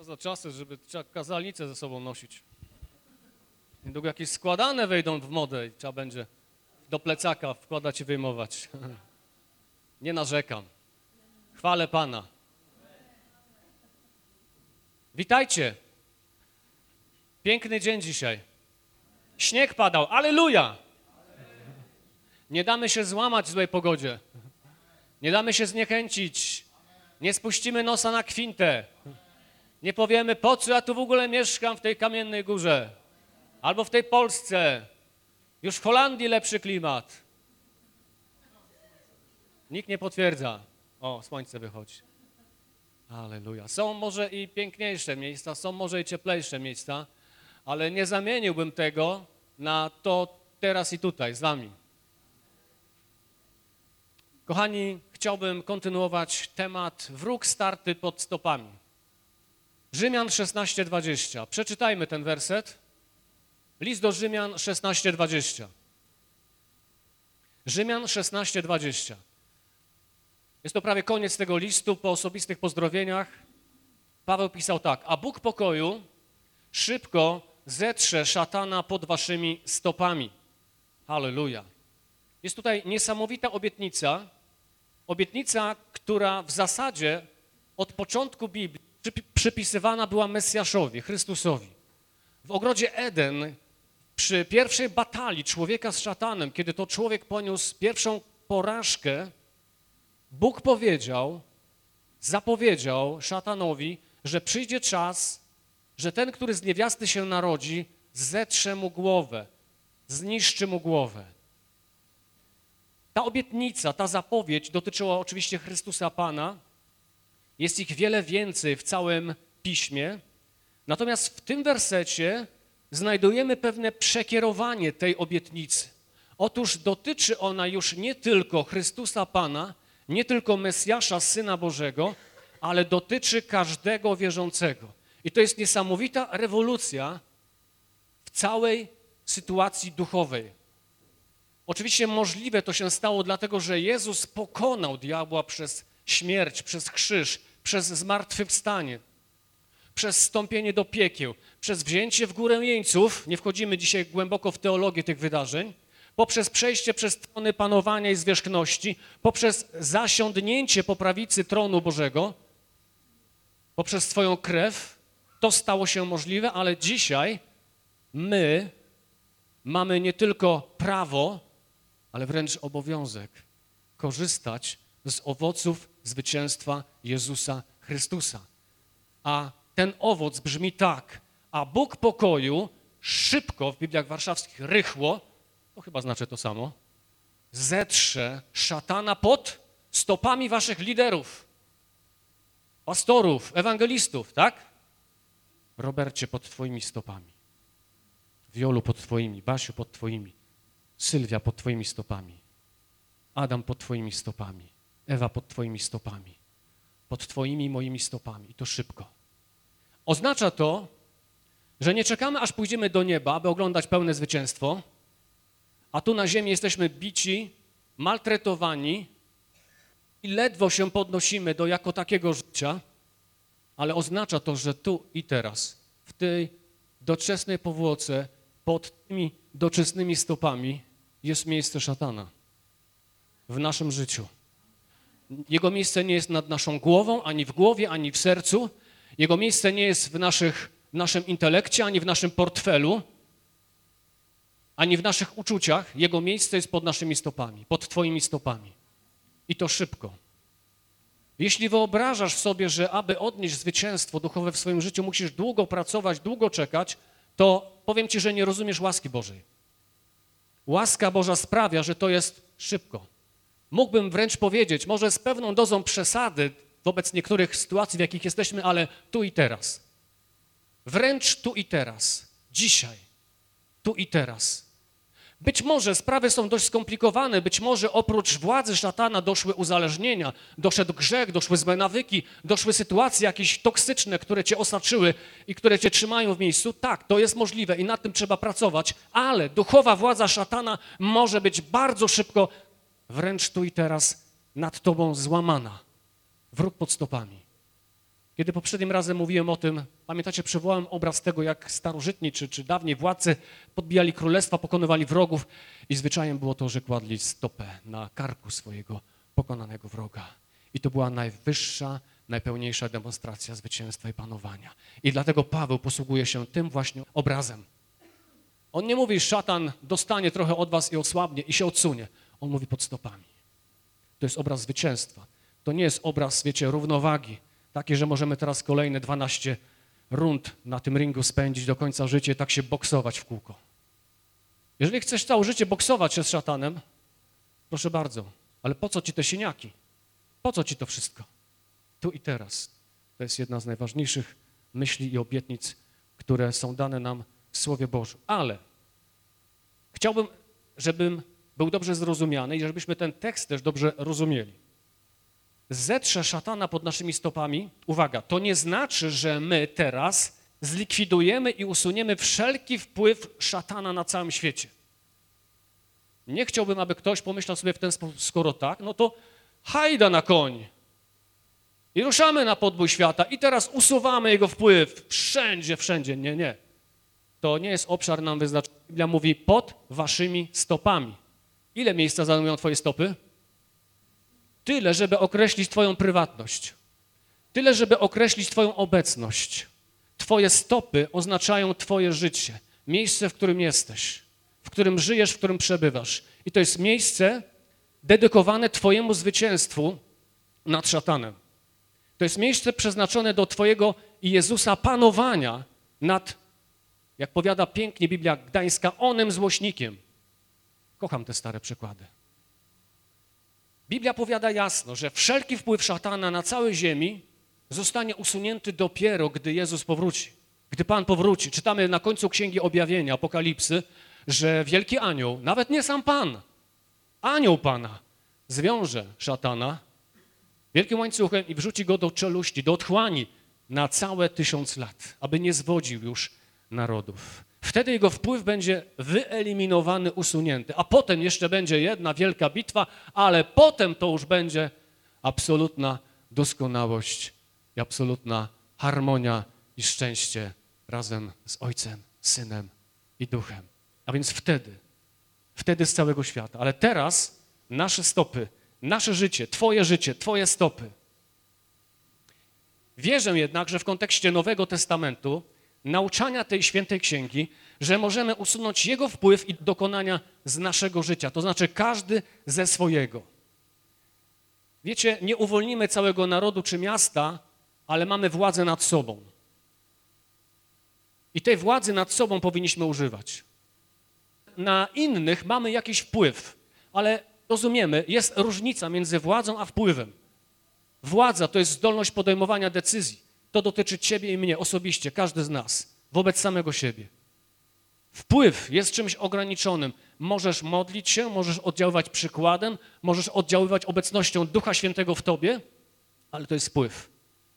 To za czasy, żeby trzeba kazalnicę ze sobą nosić. Niedługo jakieś składane wejdą w modę i trzeba będzie do plecaka wkładać i wyjmować. Nie narzekam. Chwalę Pana. Witajcie. Piękny dzień dzisiaj. Śnieg padał. Aleluja! Nie damy się złamać w złej pogodzie. Nie damy się zniechęcić. Nie spuścimy nosa na kwintę. Nie powiemy, po co ja tu w ogóle mieszkam w tej kamiennej górze. Albo w tej Polsce. Już w Holandii lepszy klimat. Nikt nie potwierdza. O, słońce wychodzi. Aleluja. Są może i piękniejsze miejsca, są może i cieplejsze miejsca, ale nie zamieniłbym tego na to teraz i tutaj z wami. Kochani, chciałbym kontynuować temat wróg starty pod stopami. Rzymian 16:20. Przeczytajmy ten werset. List do Rzymian 16:20. Rzymian 16:20. Jest to prawie koniec tego listu po osobistych pozdrowieniach. Paweł pisał tak: A Bóg pokoju szybko zetrze szatana pod waszymi stopami. Halleluja. Jest tutaj niesamowita obietnica, obietnica, która w zasadzie od początku Biblii przypisywana była Mesjaszowi, Chrystusowi. W ogrodzie Eden przy pierwszej batalii człowieka z szatanem, kiedy to człowiek poniósł pierwszą porażkę, Bóg powiedział, zapowiedział szatanowi, że przyjdzie czas, że ten, który z niewiasty się narodzi, zetrze mu głowę, zniszczy mu głowę. Ta obietnica, ta zapowiedź dotyczyła oczywiście Chrystusa Pana. Jest ich wiele więcej w całym piśmie. Natomiast w tym wersecie znajdujemy pewne przekierowanie tej obietnicy. Otóż dotyczy ona już nie tylko Chrystusa Pana, nie tylko Mesjasza, Syna Bożego, ale dotyczy każdego wierzącego. I to jest niesamowita rewolucja w całej sytuacji duchowej. Oczywiście możliwe to się stało dlatego, że Jezus pokonał diabła przez śmierć, przez krzyż, przez zmartwychwstanie, przez wstąpienie do piekieł, przez wzięcie w górę jeńców, nie wchodzimy dzisiaj głęboko w teologię tych wydarzeń, poprzez przejście przez trony panowania i zwierzchności, poprzez zasiądnięcie po prawicy tronu Bożego, poprzez swoją krew, to stało się możliwe, ale dzisiaj my mamy nie tylko prawo, ale wręcz obowiązek korzystać z owoców zwycięstwa Jezusa Chrystusa. A ten owoc brzmi tak, a Bóg pokoju szybko, w Bibliach warszawskich rychło, to chyba znaczy to samo, zetrze szatana pod stopami waszych liderów, pastorów, ewangelistów, tak? Robercie, pod twoimi stopami. Wiolu pod twoimi, Basiu pod twoimi, Sylwia pod twoimi stopami, Adam pod twoimi stopami, Ewa pod twoimi stopami, pod twoimi moimi stopami. I to szybko. Oznacza to, że nie czekamy, aż pójdziemy do nieba, aby oglądać pełne zwycięstwo, a tu na ziemi jesteśmy bici, maltretowani i ledwo się podnosimy do jako takiego życia, ale oznacza to, że tu i teraz, w tej doczesnej powłoce, pod tymi doczesnymi stopami jest miejsce szatana w naszym życiu. Jego miejsce nie jest nad naszą głową, ani w głowie, ani w sercu. Jego miejsce nie jest w, naszych, w naszym intelekcie, ani w naszym portfelu, ani w naszych uczuciach. Jego miejsce jest pod naszymi stopami, pod Twoimi stopami. I to szybko. Jeśli wyobrażasz sobie, że aby odnieść zwycięstwo duchowe w swoim życiu, musisz długo pracować, długo czekać, to powiem Ci, że nie rozumiesz łaski Bożej. Łaska Boża sprawia, że to jest szybko. Mógłbym wręcz powiedzieć, może z pewną dozą przesady wobec niektórych sytuacji, w jakich jesteśmy, ale tu i teraz. Wręcz tu i teraz. Dzisiaj. Tu i teraz. Być może sprawy są dość skomplikowane, być może oprócz władzy szatana doszły uzależnienia, doszedł grzech, doszły złe nawyki, doszły sytuacje jakieś toksyczne, które cię osaczyły i które cię trzymają w miejscu. Tak, to jest możliwe i nad tym trzeba pracować, ale duchowa władza szatana może być bardzo szybko, wręcz tu i teraz, nad tobą złamana. Wróg pod stopami. Kiedy poprzednim razem mówiłem o tym, pamiętacie, przywołałem obraz tego, jak starożytni czy, czy dawniej władcy podbijali królestwa, pokonywali wrogów i zwyczajem było to, że kładli stopę na karku swojego pokonanego wroga. I to była najwyższa, najpełniejsza demonstracja zwycięstwa i panowania. I dlatego Paweł posługuje się tym właśnie obrazem. On nie mówi, szatan dostanie trochę od was i osłabnie i się odsunie. On mówi pod stopami. To jest obraz zwycięstwa. To nie jest obraz, wiecie, równowagi. Takie, że możemy teraz kolejne 12 rund na tym ringu spędzić do końca życia tak się boksować w kółko. Jeżeli chcesz całe życie boksować się z szatanem, proszę bardzo, ale po co ci te siniaki? Po co ci to wszystko? Tu i teraz. To jest jedna z najważniejszych myśli i obietnic, które są dane nam w Słowie Bożym. Ale chciałbym, żebym był dobrze zrozumiany i żebyśmy ten tekst też dobrze rozumieli. Zetrze szatana pod naszymi stopami. Uwaga, to nie znaczy, że my teraz zlikwidujemy i usuniemy wszelki wpływ szatana na całym świecie. Nie chciałbym, aby ktoś pomyślał sobie w ten sposób, skoro tak, no to hajda na koń. I ruszamy na podbój świata i teraz usuwamy jego wpływ wszędzie, wszędzie. Nie, nie. To nie jest obszar nam wyznaczony. Biblia mówi pod waszymi stopami. Ile miejsca zajmują twoje stopy? Tyle, żeby określić twoją prywatność. Tyle, żeby określić twoją obecność. Twoje stopy oznaczają twoje życie, miejsce, w którym jesteś, w którym żyjesz, w którym przebywasz. I to jest miejsce dedykowane twojemu zwycięstwu nad szatanem. To jest miejsce przeznaczone do twojego i Jezusa panowania nad, jak powiada pięknie Biblia Gdańska, onym złośnikiem. Kocham te stare przykłady. Biblia powiada jasno, że wszelki wpływ szatana na całej ziemi zostanie usunięty dopiero, gdy Jezus powróci. Gdy Pan powróci. Czytamy na końcu Księgi Objawienia, Apokalipsy, że wielki anioł, nawet nie sam Pan, anioł Pana, zwiąże szatana wielkim łańcuchem i wrzuci go do czeluści, do otchłani na całe tysiąc lat, aby nie zwodził już narodów. Wtedy jego wpływ będzie wyeliminowany, usunięty. A potem jeszcze będzie jedna wielka bitwa, ale potem to już będzie absolutna doskonałość i absolutna harmonia i szczęście razem z Ojcem, Synem i Duchem. A więc wtedy, wtedy z całego świata. Ale teraz nasze stopy, nasze życie, Twoje życie, Twoje stopy. Wierzę jednak, że w kontekście Nowego Testamentu nauczania tej świętej księgi, że możemy usunąć jego wpływ i dokonania z naszego życia, to znaczy każdy ze swojego. Wiecie, nie uwolnimy całego narodu czy miasta, ale mamy władzę nad sobą. I tej władzy nad sobą powinniśmy używać. Na innych mamy jakiś wpływ, ale rozumiemy, jest różnica między władzą a wpływem. Władza to jest zdolność podejmowania decyzji. To dotyczy ciebie i mnie osobiście, każdy z nas, wobec samego siebie. Wpływ jest czymś ograniczonym. Możesz modlić się, możesz oddziaływać przykładem, możesz oddziaływać obecnością Ducha Świętego w tobie, ale to jest wpływ.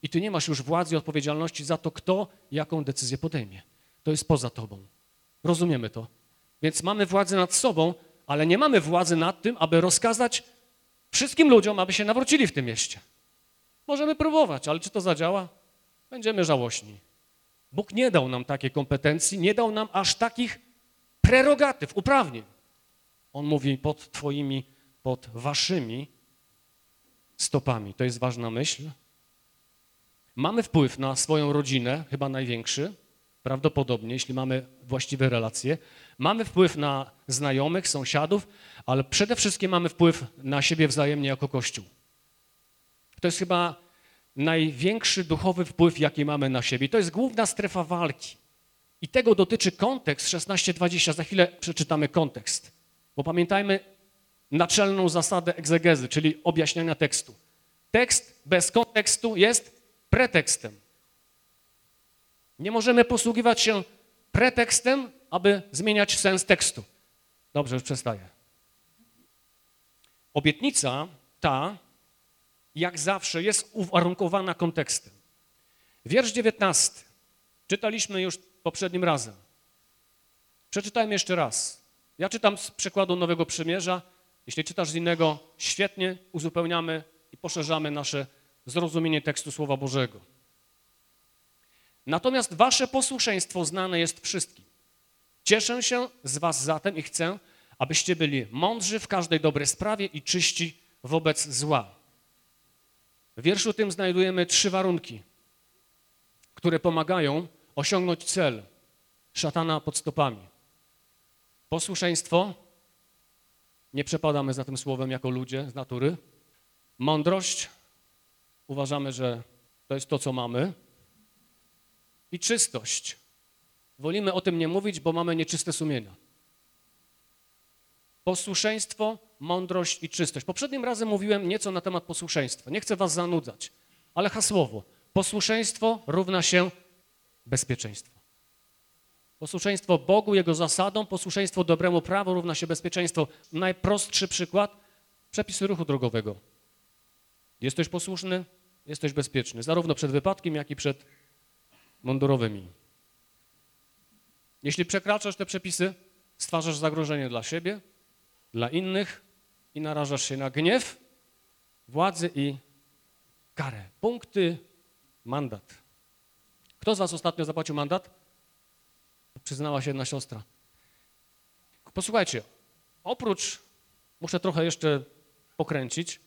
I ty nie masz już władzy i odpowiedzialności za to, kto jaką decyzję podejmie. To jest poza tobą. Rozumiemy to. Więc mamy władzę nad sobą, ale nie mamy władzy nad tym, aby rozkazać wszystkim ludziom, aby się nawrócili w tym mieście. Możemy próbować, ale czy to zadziała? Będziemy żałośni. Bóg nie dał nam takiej kompetencji, nie dał nam aż takich prerogatyw, uprawnień. On mówi pod twoimi, pod waszymi stopami. To jest ważna myśl. Mamy wpływ na swoją rodzinę, chyba największy, prawdopodobnie, jeśli mamy właściwe relacje. Mamy wpływ na znajomych, sąsiadów, ale przede wszystkim mamy wpływ na siebie wzajemnie jako Kościół. To jest chyba największy duchowy wpływ, jaki mamy na siebie. To jest główna strefa walki. I tego dotyczy kontekst 16:20. Za chwilę przeczytamy kontekst. Bo pamiętajmy naczelną zasadę egzegezy, czyli objaśniania tekstu. Tekst bez kontekstu jest pretekstem. Nie możemy posługiwać się pretekstem, aby zmieniać sens tekstu. Dobrze, już przestaję. Obietnica ta jak zawsze, jest uwarunkowana kontekstem. Wiersz 19. Czytaliśmy już poprzednim razem. Przeczytajmy jeszcze raz. Ja czytam z przekładu Nowego Przymierza. Jeśli czytasz z innego, świetnie uzupełniamy i poszerzamy nasze zrozumienie tekstu Słowa Bożego. Natomiast wasze posłuszeństwo znane jest wszystkim. Cieszę się z was zatem i chcę, abyście byli mądrzy w każdej dobrej sprawie i czyści wobec zła. W wierszu tym znajdujemy trzy warunki, które pomagają osiągnąć cel szatana pod stopami. Posłuszeństwo, nie przepadamy za tym słowem jako ludzie z natury. Mądrość, uważamy, że to jest to, co mamy. I czystość. Wolimy o tym nie mówić, bo mamy nieczyste sumienia. Posłuszeństwo, mądrość i czystość. Poprzednim razem mówiłem nieco na temat posłuszeństwa. Nie chcę was zanudzać, ale hasłowo. Posłuszeństwo równa się bezpieczeństwo. Posłuszeństwo Bogu, Jego zasadom, posłuszeństwo dobremu prawu równa się bezpieczeństwo. Najprostszy przykład, przepisy ruchu drogowego. Jesteś posłuszny, jesteś bezpieczny, zarówno przed wypadkiem, jak i przed mundurowymi. Jeśli przekraczasz te przepisy, stwarzasz zagrożenie dla siebie, dla innych i narażasz się na gniew, władzy i karę. Punkty, mandat. Kto z was ostatnio zapłacił mandat? Przyznała się jedna siostra. Posłuchajcie, oprócz, muszę trochę jeszcze pokręcić,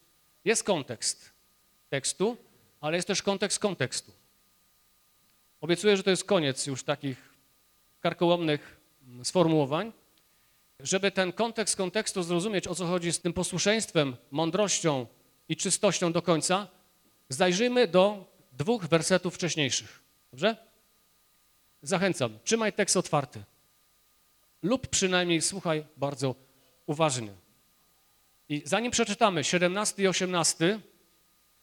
jest kontekst tekstu, ale jest też kontekst kontekstu. Obiecuję, że to jest koniec już takich karkołomnych sformułowań. Żeby ten kontekst kontekstu zrozumieć, o co chodzi z tym posłuszeństwem, mądrością i czystością do końca, zajrzyjmy do dwóch wersetów wcześniejszych. Dobrze? Zachęcam, trzymaj tekst otwarty. Lub przynajmniej słuchaj bardzo uważnie. I zanim przeczytamy 17 i 18,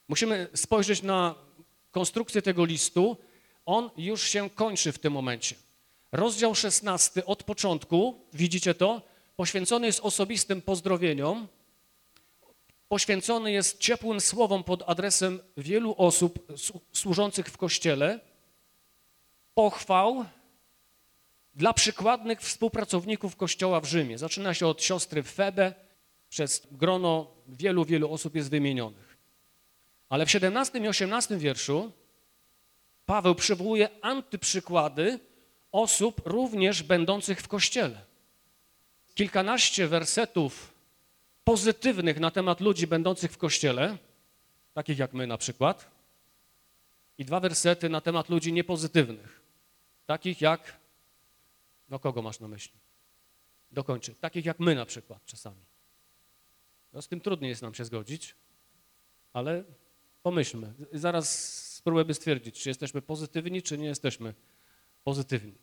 musimy spojrzeć na konstrukcję tego listu. On już się kończy w tym momencie. Rozdział 16 od początku, widzicie to, poświęcony jest osobistym pozdrowieniom, poświęcony jest ciepłym słowom pod adresem wielu osób służących w Kościele, pochwał dla przykładnych współpracowników Kościoła w Rzymie. Zaczyna się od siostry Febe, przez grono wielu, wielu osób jest wymienionych. Ale w 17 i 18 wierszu Paweł przywołuje antyprzykłady osób również będących w Kościele. Kilkanaście wersetów pozytywnych na temat ludzi będących w Kościele, takich jak my na przykład, i dwa wersety na temat ludzi niepozytywnych, takich jak, no kogo masz na myśli? Dokończę. Takich jak my na przykład czasami. No z tym trudniej jest nam się zgodzić, ale pomyślmy. Zaraz spróbujemy stwierdzić, czy jesteśmy pozytywni, czy nie jesteśmy pozytywni.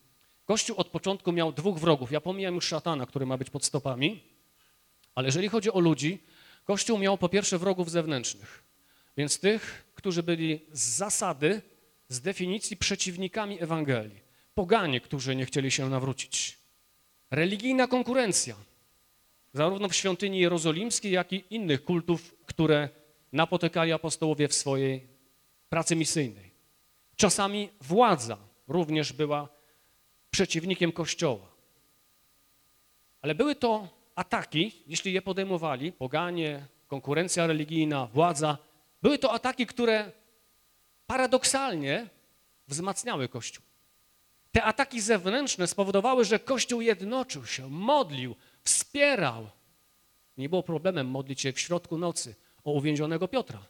Kościół od początku miał dwóch wrogów. Ja pomijam już szatana, który ma być pod stopami, ale jeżeli chodzi o ludzi, Kościół miał po pierwsze wrogów zewnętrznych, więc tych, którzy byli z zasady, z definicji przeciwnikami Ewangelii. Poganie, którzy nie chcieli się nawrócić. Religijna konkurencja, zarówno w świątyni jerozolimskiej, jak i innych kultów, które napotykali apostołowie w swojej pracy misyjnej. Czasami władza również była przeciwnikiem Kościoła. Ale były to ataki, jeśli je podejmowali, poganie, konkurencja religijna, władza, były to ataki, które paradoksalnie wzmacniały Kościół. Te ataki zewnętrzne spowodowały, że Kościół jednoczył się, modlił, wspierał. Nie było problemem modlić się w środku nocy o uwięzionego Piotra.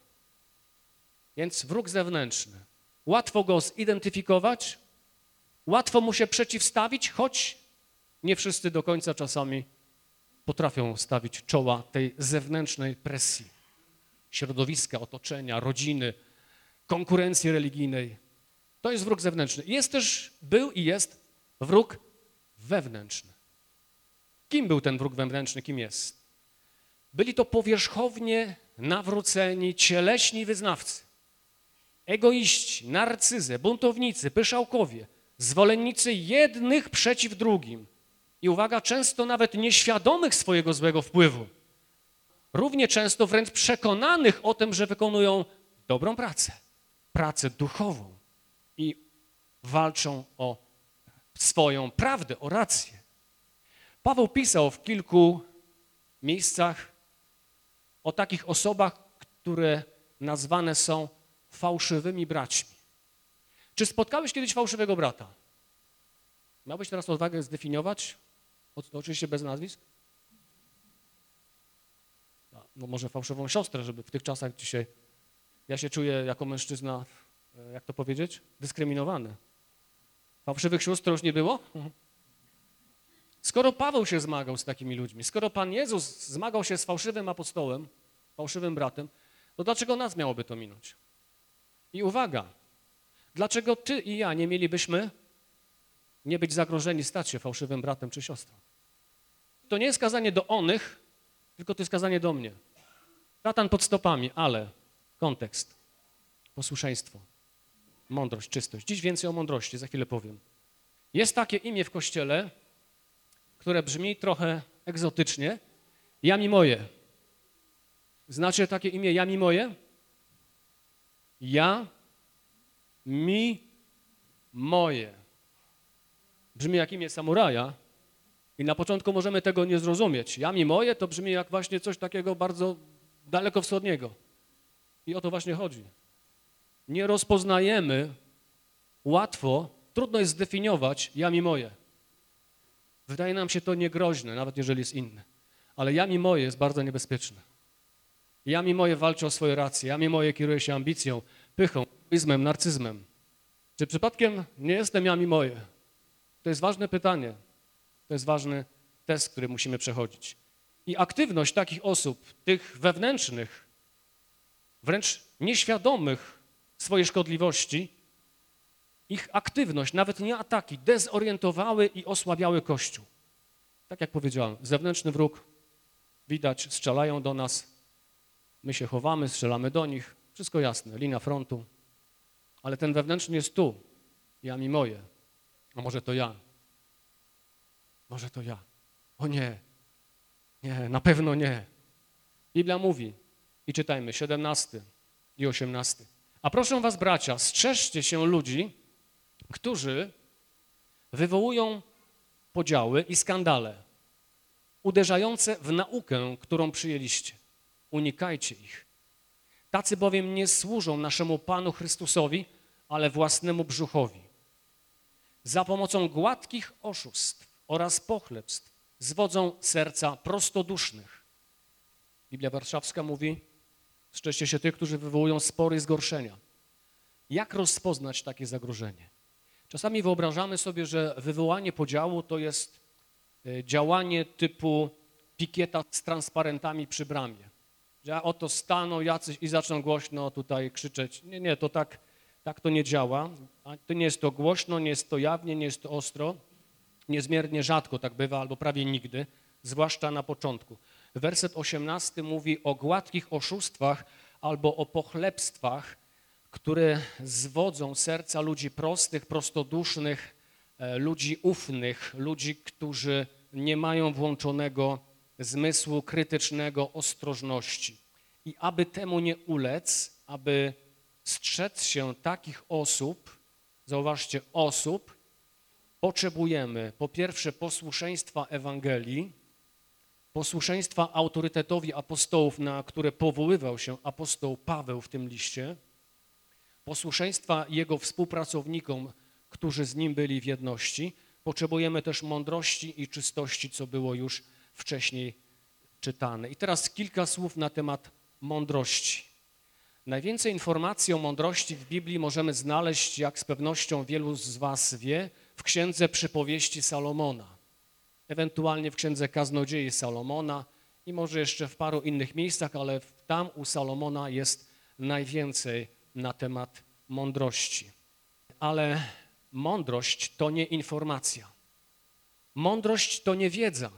Więc wróg zewnętrzny. Łatwo go zidentyfikować, łatwo mu się przeciwstawić, choć nie wszyscy do końca czasami potrafią stawić czoła tej zewnętrznej presji. Środowiska, otoczenia, rodziny, konkurencji religijnej. To jest wróg zewnętrzny. Jest też, był i jest wróg wewnętrzny. Kim był ten wróg wewnętrzny, kim jest? Byli to powierzchownie nawróceni, cieleśni wyznawcy. Egoiści, narcyzy, buntownicy, pyszałkowie, zwolennicy jednych przeciw drugim. I uwaga, często nawet nieświadomych swojego złego wpływu. Równie często wręcz przekonanych o tym, że wykonują dobrą pracę, pracę duchową i walczą o swoją prawdę, o rację. Paweł pisał w kilku miejscach o takich osobach, które nazwane są fałszywymi braćmi. Czy spotkałeś kiedyś fałszywego brata? Miałbyś teraz odwagę zdefiniować? Oczywiście bez nazwisk? A, No może fałszywą siostrę, żeby w tych czasach dzisiaj... Ja się czuję jako mężczyzna, e, jak to powiedzieć, dyskryminowany. Fałszywych sióstr już nie było? Skoro Paweł się zmagał z takimi ludźmi, skoro Pan Jezus zmagał się z fałszywym apostołem, fałszywym bratem, to dlaczego nas miałoby to minąć? I uwaga, dlaczego ty i ja nie mielibyśmy nie być zagrożeni, stać się fałszywym bratem czy siostrą? To nie jest kazanie do onych, tylko to jest kazanie do mnie. Szatan pod stopami, ale kontekst, posłuszeństwo, mądrość, czystość. Dziś więcej o mądrości, za chwilę powiem. Jest takie imię w Kościele, które brzmi trochę egzotycznie. Ja mi moje. Znacie takie imię ja mi moje? Ja mi moje. Brzmi jak imię samuraja i na początku możemy tego nie zrozumieć. Ja mi moje to brzmi jak właśnie coś takiego bardzo dalekowschodniego. I o to właśnie chodzi. Nie rozpoznajemy łatwo, trudno jest zdefiniować ja mi moje. Wydaje nam się to niegroźne, nawet jeżeli jest inne. Ale ja mi moje jest bardzo niebezpieczne. Ja mi moje walczę o swoje racje, ja mi moje kieruję się ambicją, pychą, izmem, narcyzmem. Czy przypadkiem nie jestem ja mi moje? To jest ważne pytanie. To jest ważny test, który musimy przechodzić. I aktywność takich osób, tych wewnętrznych, wręcz nieświadomych swojej szkodliwości, ich aktywność, nawet nie ataki, dezorientowały i osłabiały Kościół. Tak jak powiedziałem, zewnętrzny wróg, widać, strzelają do nas, my się chowamy, strzelamy do nich, wszystko jasne, linia frontu, ale ten wewnętrzny jest tu, ja mi moje, a może to ja, może to ja, o nie, nie, na pewno nie. Biblia mówi, i czytajmy, 17 i 18. A proszę was, bracia, strzeżcie się ludzi, którzy wywołują podziały i skandale, uderzające w naukę, którą przyjęliście. Unikajcie ich. Tacy bowiem nie służą naszemu Panu Chrystusowi, ale własnemu brzuchowi. Za pomocą gładkich oszustw oraz pochlebstw zwodzą serca prostodusznych. Biblia Warszawska mówi, strzeżcie się tych, którzy wywołują spory i zgorszenia. Jak rozpoznać takie zagrożenie? Czasami wyobrażamy sobie, że wywołanie podziału to jest e, działanie typu pikieta z transparentami przy bramie. Że oto staną jacyś i zaczną głośno tutaj krzyczeć. Nie, nie, to tak, tak to nie działa. To nie jest to głośno, nie jest to jawnie, nie jest to ostro. Niezmiernie rzadko tak bywa, albo prawie nigdy, zwłaszcza na początku. Werset 18 mówi o gładkich oszustwach albo o pochlebstwach, które zwodzą serca ludzi prostych, prostodusznych, e, ludzi ufnych, ludzi, którzy nie mają włączonego zmysłu krytycznego, ostrożności. I aby temu nie ulec, aby strzec się takich osób, zauważcie, osób, potrzebujemy po pierwsze posłuszeństwa Ewangelii, posłuszeństwa autorytetowi apostołów, na które powoływał się apostoł Paweł w tym liście, posłuszeństwa jego współpracownikom, którzy z nim byli w jedności. Potrzebujemy też mądrości i czystości, co było już wcześniej czytane. I teraz kilka słów na temat mądrości. Najwięcej informacji o mądrości w Biblii możemy znaleźć, jak z pewnością wielu z was wie, w Księdze Przypowieści Salomona, ewentualnie w Księdze Kaznodziei Salomona i może jeszcze w paru innych miejscach, ale tam u Salomona jest najwięcej na temat mądrości. Ale mądrość to nie informacja. Mądrość to nie wiedza.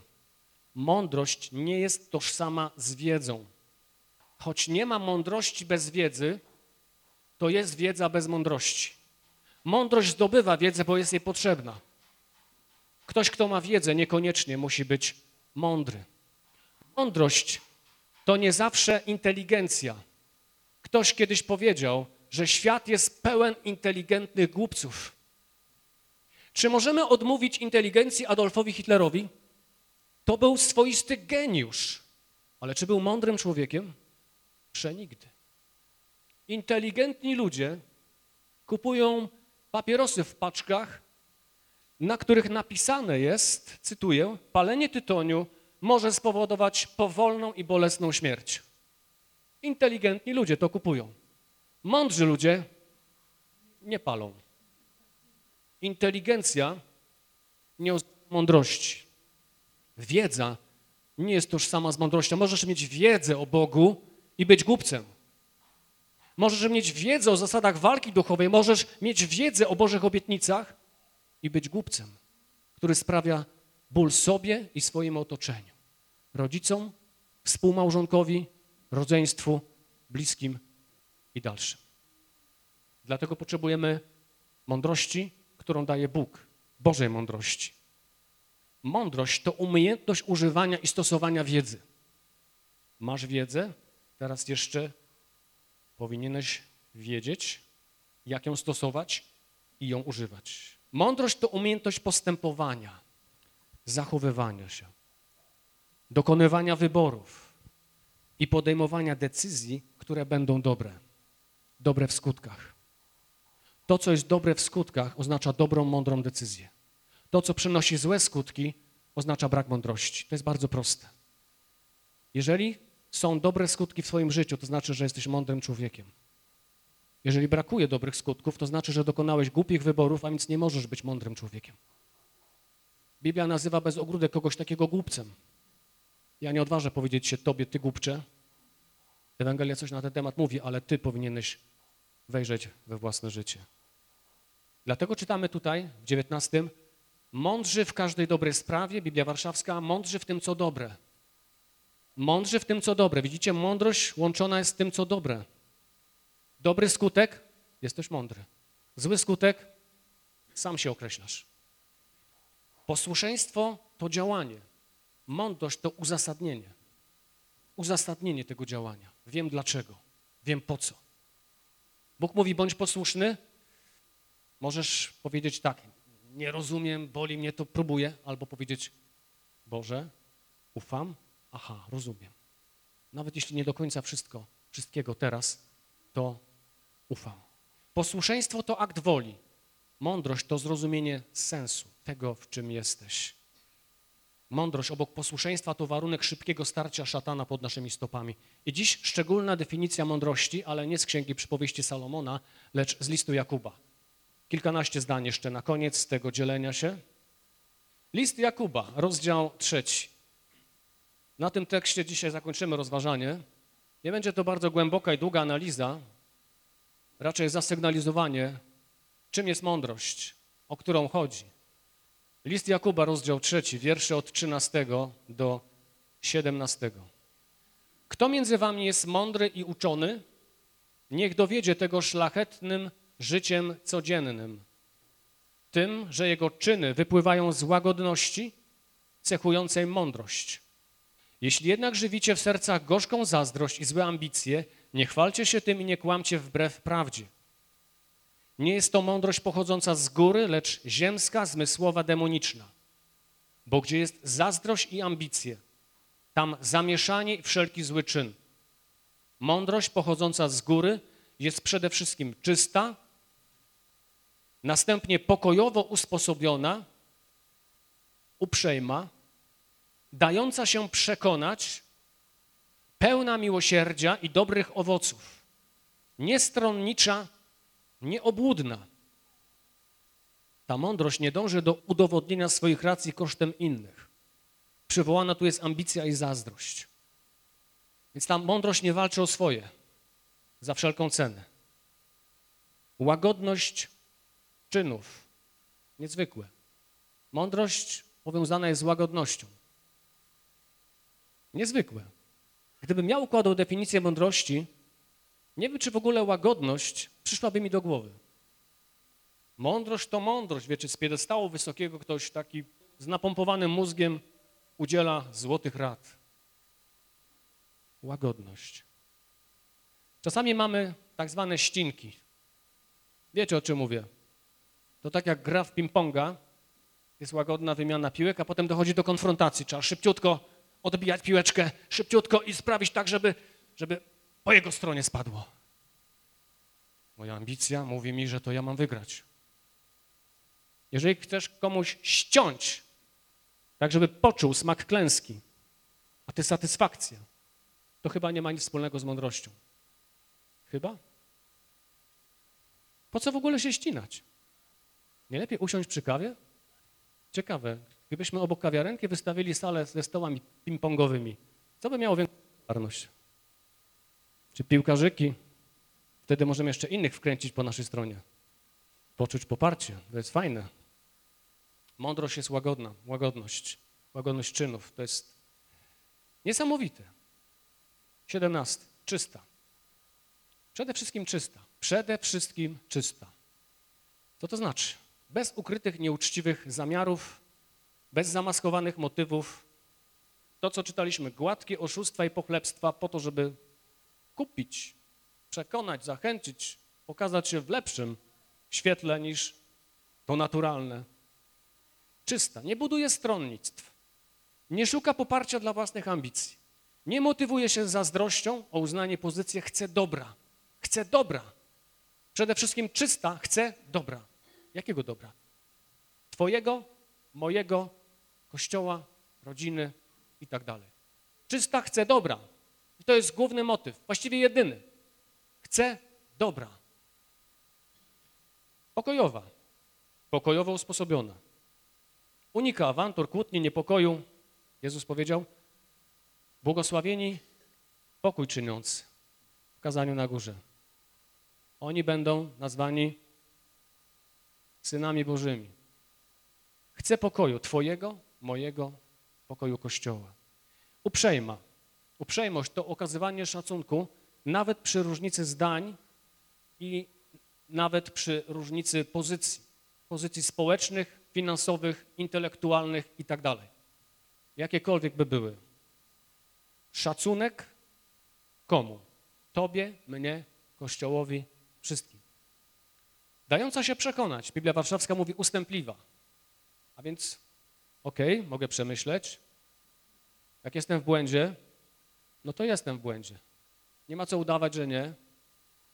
Mądrość nie jest tożsama z wiedzą. Choć nie ma mądrości bez wiedzy, to jest wiedza bez mądrości. Mądrość zdobywa wiedzę, bo jest jej potrzebna. Ktoś, kto ma wiedzę, niekoniecznie musi być mądry. Mądrość to nie zawsze inteligencja. Ktoś kiedyś powiedział, że świat jest pełen inteligentnych głupców. Czy możemy odmówić inteligencji Adolfowi Hitlerowi? To był swoisty geniusz. Ale czy był mądrym człowiekiem? Przenigdy. Inteligentni ludzie kupują papierosy w paczkach, na których napisane jest, cytuję, palenie tytoniu może spowodować powolną i bolesną śmierć. Inteligentni ludzie to kupują. Mądrzy ludzie nie palą. Inteligencja nie oznacza mądrości. Wiedza nie jest tożsama z mądrością. Możesz mieć wiedzę o Bogu i być głupcem. Możesz mieć wiedzę o zasadach walki duchowej, możesz mieć wiedzę o Bożych obietnicach i być głupcem, który sprawia ból sobie i swojemu otoczeniu. Rodzicom, współmałżonkowi, rodzeństwu, bliskim i dalszym. Dlatego potrzebujemy mądrości, którą daje Bóg, Bożej mądrości. Mądrość to umiejętność używania i stosowania wiedzy. Masz wiedzę, teraz jeszcze powinieneś wiedzieć, jak ją stosować i ją używać. Mądrość to umiejętność postępowania, zachowywania się, dokonywania wyborów i podejmowania decyzji, które będą dobre, dobre w skutkach. To, co jest dobre w skutkach, oznacza dobrą, mądrą decyzję. To, co przynosi złe skutki, oznacza brak mądrości. To jest bardzo proste. Jeżeli są dobre skutki w swoim życiu, to znaczy, że jesteś mądrym człowiekiem. Jeżeli brakuje dobrych skutków, to znaczy, że dokonałeś głupich wyborów, a więc nie możesz być mądrym człowiekiem. Biblia nazywa bez ogródek kogoś takiego głupcem. Ja nie odważę powiedzieć się tobie, ty głupcze. Ewangelia coś na ten temat mówi, ale ty powinieneś wejrzeć we własne życie. Dlatego czytamy tutaj w 19. Mądrzy w każdej dobrej sprawie, Biblia Warszawska, mądrzy w tym, co dobre. Mądrzy w tym, co dobre. Widzicie, mądrość łączona jest z tym, co dobre. Dobry skutek, jesteś mądry. Zły skutek, sam się określasz. Posłuszeństwo to działanie. Mądrość to uzasadnienie. Uzasadnienie tego działania. Wiem dlaczego, wiem po co. Bóg mówi, bądź posłuszny. Możesz powiedzieć tak, nie rozumiem, boli mnie to, próbuję. Albo powiedzieć, Boże, ufam, aha, rozumiem. Nawet jeśli nie do końca wszystko, wszystkiego teraz, to ufam. Posłuszeństwo to akt woli. Mądrość to zrozumienie sensu tego, w czym jesteś. Mądrość obok posłuszeństwa to warunek szybkiego starcia szatana pod naszymi stopami. I dziś szczególna definicja mądrości, ale nie z Księgi Przypowieści Salomona, lecz z listu Jakuba. Kilkanaście zdań jeszcze na koniec tego dzielenia się. List Jakuba, rozdział trzeci. Na tym tekście dzisiaj zakończymy rozważanie. Nie będzie to bardzo głęboka i długa analiza, raczej zasygnalizowanie, czym jest mądrość, o którą chodzi. List Jakuba, rozdział trzeci, wiersze od 13 do 17. Kto między wami jest mądry i uczony, niech dowiedzie tego szlachetnym życiem codziennym, tym, że jego czyny wypływają z łagodności cechującej mądrość. Jeśli jednak żywicie w sercach gorzką zazdrość i złe ambicje, nie chwalcie się tym i nie kłamcie wbrew prawdzie. Nie jest to mądrość pochodząca z góry, lecz ziemska, zmysłowa, demoniczna. Bo gdzie jest zazdrość i ambicje, tam zamieszanie i wszelki zły czyn. Mądrość pochodząca z góry jest przede wszystkim czysta, następnie pokojowo usposobiona, uprzejma, dająca się przekonać, pełna miłosierdzia i dobrych owoców, niestronnicza, nieobłudna. Ta mądrość nie dąży do udowodnienia swoich racji kosztem innych. Przywołana tu jest ambicja i zazdrość. Więc ta mądrość nie walczy o swoje za wszelką cenę. Łagodność czynów, niezwykłe. Mądrość powiązana jest z łagodnością. Niezwykłe. Gdybym miał układał definicję mądrości, nie wiem, czy w ogóle łagodność przyszłaby mi do głowy. Mądrość to mądrość, wiecie, z piedestału wysokiego ktoś taki z napompowanym mózgiem udziela złotych rad. Łagodność. Czasami mamy tak zwane ścinki. Wiecie, o czym mówię? To tak jak gra w ping-ponga, jest łagodna wymiana piłek, a potem dochodzi do konfrontacji. Trzeba szybciutko odbijać piłeczkę, szybciutko i sprawić tak, żeby, żeby po jego stronie spadło. Moja ambicja mówi mi, że to ja mam wygrać. jeżeli chcesz komuś ściąć, tak żeby poczuł smak klęski, a ty satysfakcję, to chyba nie ma nic wspólnego z mądrością. Chyba? Po co w ogóle się ścinać? Nie lepiej usiąść przy kawie? Ciekawe, gdybyśmy obok kawiarenki wystawili salę ze stołami ping-pongowymi, co by miało większą popularność? Czy piłkarzyki? Wtedy możemy jeszcze innych wkręcić po naszej stronie. Poczuć poparcie, to jest fajne. Mądrość jest łagodna, łagodność, łagodność czynów, to jest niesamowite. 17. Czysta. Przede wszystkim czysta. Przede wszystkim czysta. Co to znaczy? Bez ukrytych, nieuczciwych zamiarów, bez zamaskowanych motywów. To, co czytaliśmy, gładkie oszustwa i pochlebstwa po to, żeby kupić, przekonać, zachęcić, pokazać się w lepszym świetle niż to naturalne. Czysta, nie buduje stronnictw, nie szuka poparcia dla własnych ambicji, nie motywuje się zazdrością o uznanie pozycji, chce dobra, chce dobra. Przede wszystkim czysta chce dobra. Jakiego dobra? Twojego, mojego, kościoła, rodziny i tak dalej. Czysta chce dobra. I to jest główny motyw, właściwie jedyny. Chce dobra. Pokojowa, pokojowo usposobiona. Unika awantur, kłótni, niepokoju. Jezus powiedział, błogosławieni pokój czyniąc w kazaniu na górze. Oni będą nazwani synami Bożymi. Chcę pokoju Twojego, mojego, pokoju Kościoła. Uprzejma. Uprzejmość to okazywanie szacunku nawet przy różnicy zdań i nawet przy różnicy pozycji. Pozycji społecznych, finansowych, intelektualnych i tak. Jakiekolwiek by były. Szacunek komu? Tobie, mnie, Kościołowi, wszystkim. Dająca się przekonać, Biblia Warszawska mówi ustępliwa. A więc, okej, okay, mogę przemyśleć. Jak jestem w błędzie, no to jestem w błędzie. Nie ma co udawać, że nie.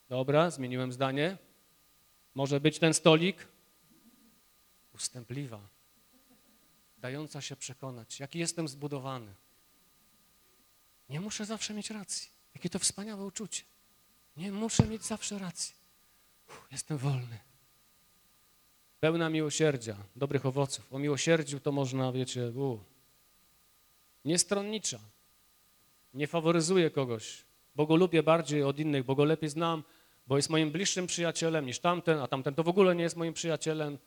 Dobra, zmieniłem zdanie. Może być ten stolik? Ustępliwa. Dająca się przekonać, jaki jestem zbudowany. Nie muszę zawsze mieć racji. Jakie to wspaniałe uczucie. Nie muszę mieć zawsze racji. Jestem wolny. Pełna miłosierdzia, dobrych owoców. O miłosierdziu to można, wiecie, u. Niestronnicza. Nie faworyzuje kogoś, bo go lubię bardziej od innych, bo go lepiej znam, bo jest moim bliższym przyjacielem niż tamten, a tamten to w ogóle nie jest moim przyjacielem.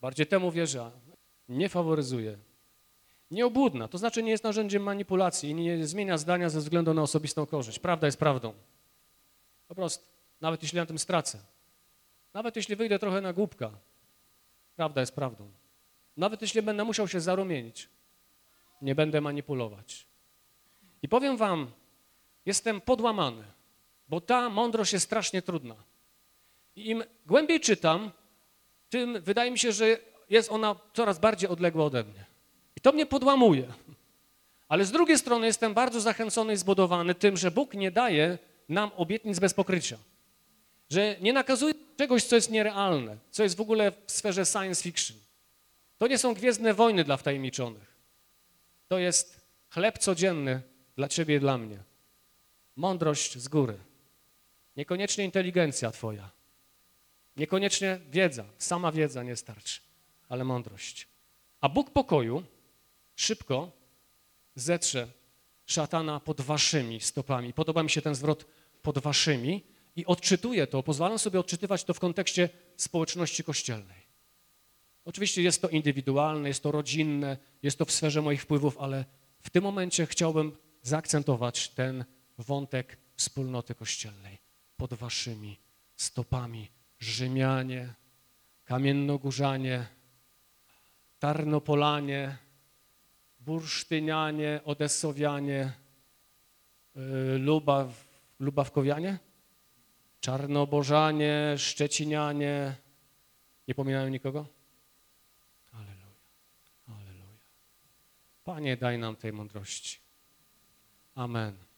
Bardziej temu wierzę. Nie faworyzuje. Nieobłudna, to znaczy nie jest narzędziem manipulacji i nie zmienia zdania ze względu na osobistą korzyść. Prawda jest prawdą. Po prostu, nawet jeśli na tym stracę. Nawet jeśli wyjdę trochę na głupka, prawda jest prawdą. Nawet jeśli będę musiał się zarumienić, nie będę manipulować. I powiem wam, jestem podłamany, bo ta mądrość jest strasznie trudna. I im głębiej czytam, tym wydaje mi się, że jest ona coraz bardziej odległa ode mnie. I to mnie podłamuje. Ale z drugiej strony jestem bardzo zachęcony i zbudowany tym, że Bóg nie daje nam obietnic bez pokrycia. Że nie nakazuje czegoś, co jest nierealne, co jest w ogóle w sferze science fiction. To nie są gwiezdne wojny dla wtajemniczonych. To jest chleb codzienny dla ciebie i dla mnie. Mądrość z góry. Niekoniecznie inteligencja twoja. Niekoniecznie wiedza. Sama wiedza nie starczy, ale mądrość. A Bóg pokoju szybko zetrze szatana pod waszymi stopami. Podoba mi się ten zwrot pod waszymi i odczytuję to, pozwalam sobie odczytywać to w kontekście społeczności kościelnej. Oczywiście jest to indywidualne, jest to rodzinne, jest to w sferze moich wpływów, ale w tym momencie chciałbym zaakcentować ten wątek wspólnoty kościelnej pod waszymi stopami. Rzymianie, Kamiennogórzanie, Tarnopolanie, Bursztynianie, Odesowianie, yy, Lubaw, Lubawkowianie, Czarnobożanie, Szczecinianie. Nie pominają nikogo? Aleluja, aleluja. Panie, daj nam tej mądrości. Amen.